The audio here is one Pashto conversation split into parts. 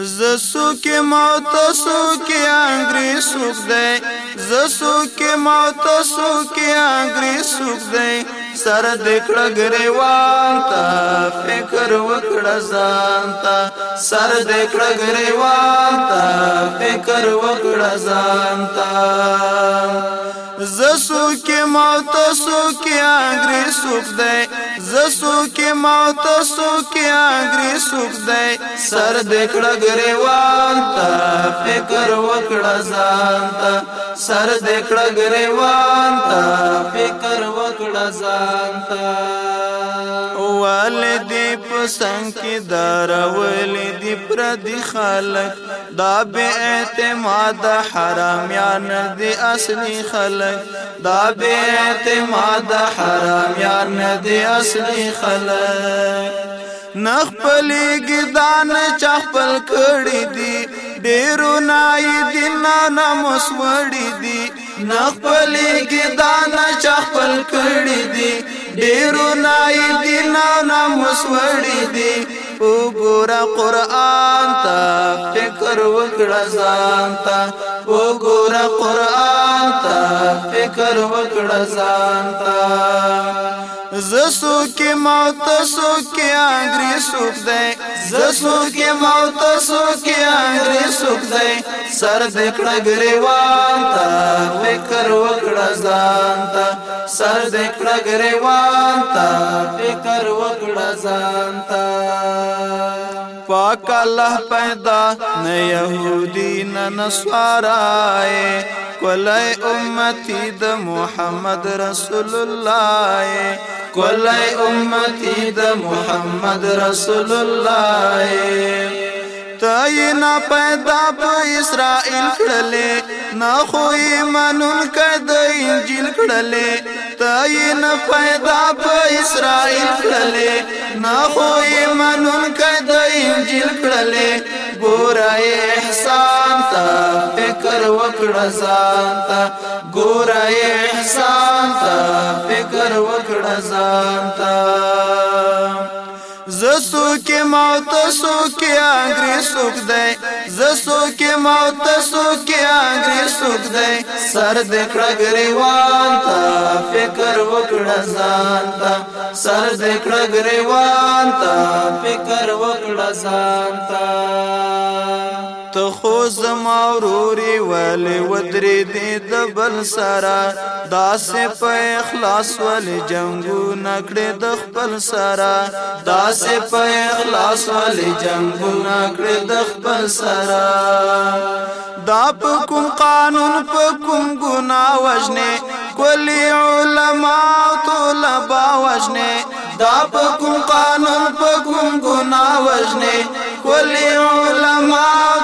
زسو کې موت سو کې انګري سوک دی زسو کې موت سو کې انګري سوک دی سر دکړه غریوان تا فکر وکړه ځان تا سر دکړه غریوان تا فکر وکړه ځان تا زسو کې موت سو کې انګري سوک دی زسو کې ما تاسو کې انګري سوک دی سر دکړه غریوان ته فکر وکړه ځان ته سر دکړه غریوان ته فکر وکړه ځان ته والدی پسنگ کی دار والدی پردی خلق دا بے اعتماد حرامیان دی اصلی خلق دا بے اعتماد حرامیان دی اصلی خلق نخ پلی گدان چخپل کړی دی ډیرو نای دینا ناموس وړی دی نخ پلی گدان چخپل کړی دی ډیرو نای دینا ناموس وړي دي او ګور قران ته فکر وکړه ځان ته او ګور قران ته فکر وکړه ځان ته زسو کې موت سو کې انګري سوک دی زسو کې موت سو کې انګري سوک دی سر دې کړه ګریوان تا فکر وکړه ځان تا سر دې کړه ګریوان تا فکر وکړه ځان تا پاک الله پیدا نه يهودي نه نسوارای کله امتی د محمد رسول الله کولای امتی د محمد رسول الله تاینا پیدا په اسرائیل کړلې نا خو ایمانون کد انجیل کړلې تاینا پیدا په اسرائیل کړلې نا خو ایمانون کد انجیل کړلې ګورای احسان تا فکر وکړه ځان تا ګورای احسان تا فکر وکړه ځان تا زسو کې موت سو کې انګري سوک دی زسو کې موت سو کې انګري سوک دی سر دې کړګریوان تا فکر وکړه ځان تا سر دې کړګریوان تا فکر وکړه ځان تا ته خو زما وروري ولې ودرې دې د بل سره داسې په اخلاص ولې جنگو نکړې د خپل سره داسې په اخلاص ولې جنگو نکړې د خپل سره دا په کوم قانون په کوم ګناه وجنه کلی علماء طلبا وجنه دا په کوم قانون په کوم ګناه وجنه کلی علماء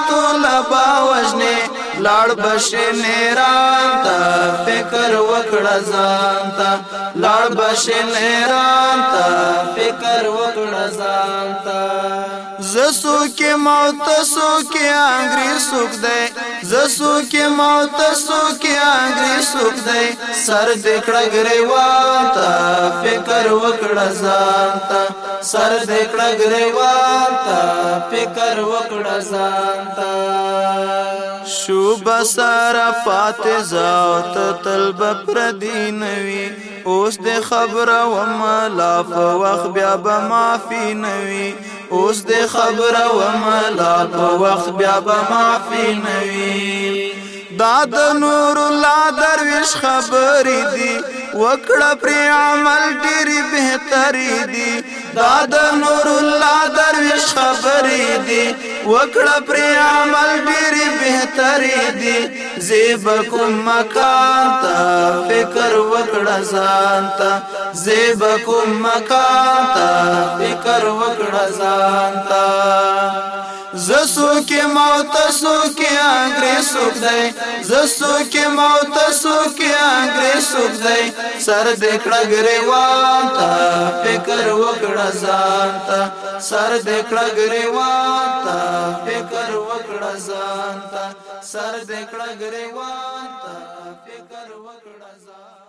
لاړ بشه نیران تا فکر وکړه ځان تا لاړ بشه نیران تا فکر وکړه ځان تا زسو کې موت سو کې انګري سوک دی زسو کې موت سو کې انګري سوک دی سر دې کړه غریوان تا فکر وکړه ځان تا سر دې کړه غریوان تا فکر وکړه ځانتا شو بسر پات ذات طلب پر دینوي اوس د خبره و ملاف وخت بیا به معافي نوي اوس د خبره و ملاف وخت بیا به معافي نوي دا د نور الله درویش خبرې دي وکړه پر عمل ډېری بهتري دي دا د نور الله درویش خبرې دي وکړه پر عمل ډېری بهترې دي زیب کوم مکان ته فکر وکړه ځان ته زیب کوم مکان ته فکر وکړه ځان ته زسو کې موت سو کې انګري سوک دی زسو کې موت سو کې انګري سوک دی سر دې کړه ګریوان ته فکر وکړه ځان ته سر دې کړه ګریوان ته فکر وکړه ځان ته سر دې کړه ګریوان ته فکر وکړه ځان